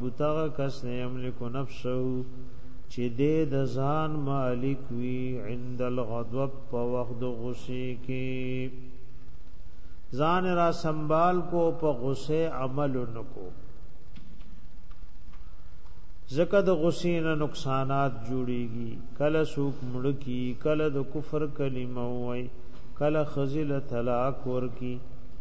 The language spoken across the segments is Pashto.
بوتغه کس نه یملک نفسه چې دې د ځان مالک وي عند الغضب په وخت د غصې کې ځان را سنبال کو په غصه عمل نکو زکه د غصې نه نقصانات جوړيږي کله سوک مړکی کله د کفر کلمه وای کله خزل طلاق ورکی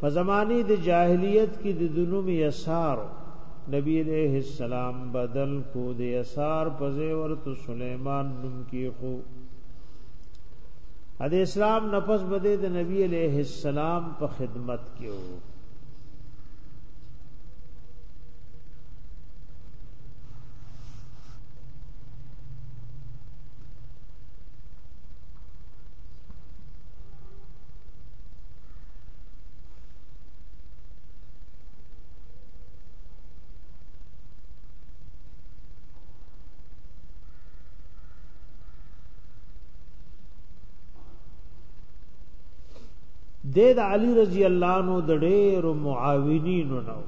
په زمانه د جاهلیت کې د دنوم یسار نبی علیہ السلام بدل کو د یسار په زیور تو سلیمان نوم کې خو د اسلام نفس بده د نبی علیہ السلام په خدمت کې وو د د علی رضی الله نو د ډېر معاونینو نو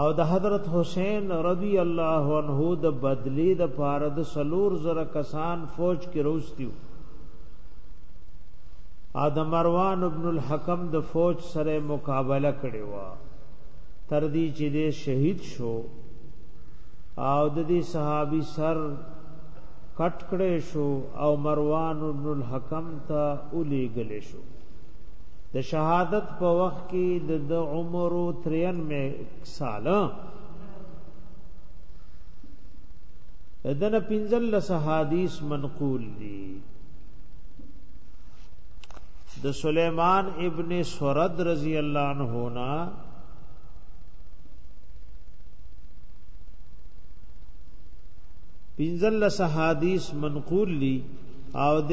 او د حضرت حسین رضی الله عنه د بدلی د پاره د سلور زره کسان فوج کې روستیو ا د مروان ابن الحکم د فوج سره مقابله کړې و تر دې چې دې شهید شو او د دې صحابي سر کټ کړې شو او مروان ابن الحکم ته الی ګلې شو د شهادت په وخت کې د د عمر 93 سال دنه پنځل لس حدیث منقول دي د سليمان ابن سرد رضی الله عنه نا پنځل لس حدیث منقول دي او د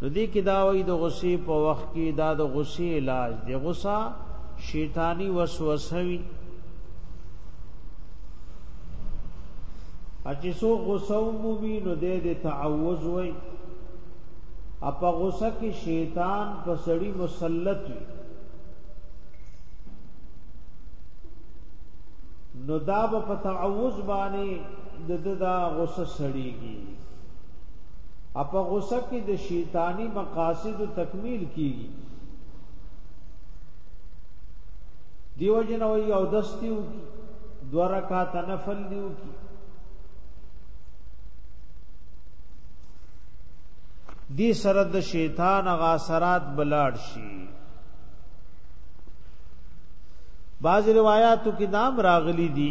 نو دې کې دا وایي د غصې په وخت کې دا د غصې علاج دی غصه شیطانی وسوسه وي اچې سو غصه مومي نو دې د تعوذ وای اپا غصه کې شیطان په سړی مسلط وي نو دا په تعوذ باندې د دا غصه سړیږي اپا غصه کې د شیطانی مقاصد تکمیل کیږي دیو جن او یو دستیو کی دو رکعات نفل دیو کی دی سره د شیطان غاسرات بلاړ شي بعض روایاتو کې نام راغلي دي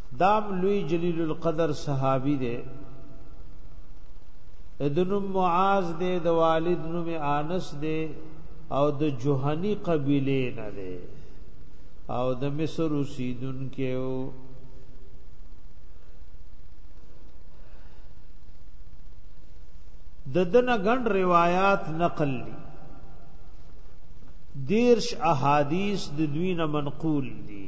دام لوی جلیل القدر صحابی دے ادنم معاذ دے د والد نوم انس دے او د جوهنی قبیله نه دے او د مصر اوسیدون کېو د دنه ګڼ روایت نقل دي دیرش احادیث د دوی نه منقول دي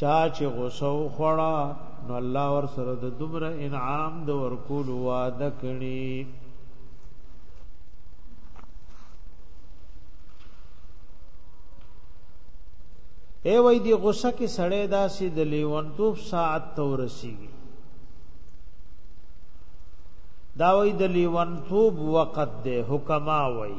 چا چې غوسه وخوړه نو الله ور سره د دومره انعام د ورکول وعده کړي اے وای دی غوسه کې سړی داسې د لیونتوب ساعت تورسیږي دا وای د لیونتوب وخت دی حکما وای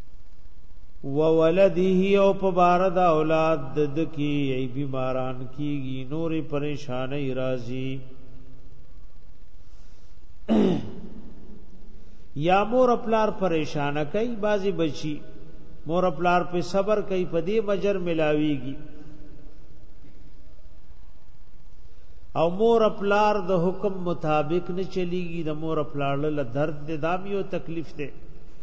وولده او په بار د اولاد د دکی ای بیماران کیږي نور پریشانې راځي یا مور پلار پریشان کوي بازي بچي مور پلار په صبر کوي په دې مجر ملاويږي او مور پلار د حکم مطابق نه چلیږي د مور پلار له درد د دامیو تکلیف ده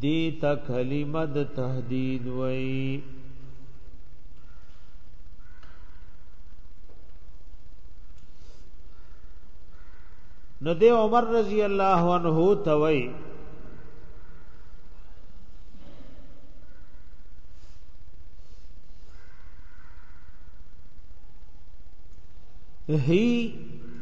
دی تا کلمه د تهدید وای نو دی عمر رضی الله عنه توي هی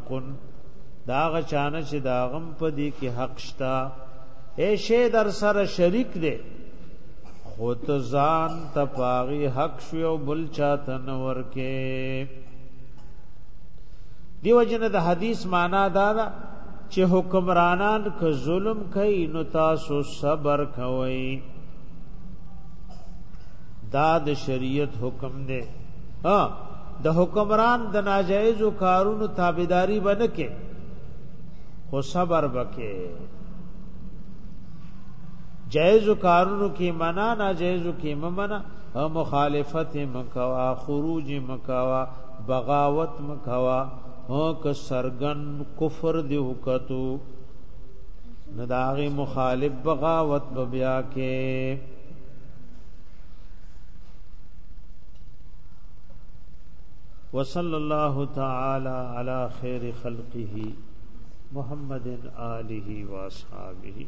حقن دا غچانه چې دا غم په دې کې حق شتا اے شی در سره شریک دی خو ته ځان ته پاغي حق شو او بل چاته نه ورکه دیو جن د حدیث معنا دا ده چې حکمرانان که ظلم کوي نو تاسو صبر کوئ دا د شریعت حکم دی ها د حکمران د ناجایز کارونو تابعداري بنکه خو صبر بکې جایز کارونو کې منا نه جایز کې ممنا مخالفت مکوا خروج مکوا بغاوت مکوا هو که سرغن کفر دی وکتو نداغي مخالف بغاوت بیا کې وصلى الله تعالى على خير خلقه محمد آله واصحابه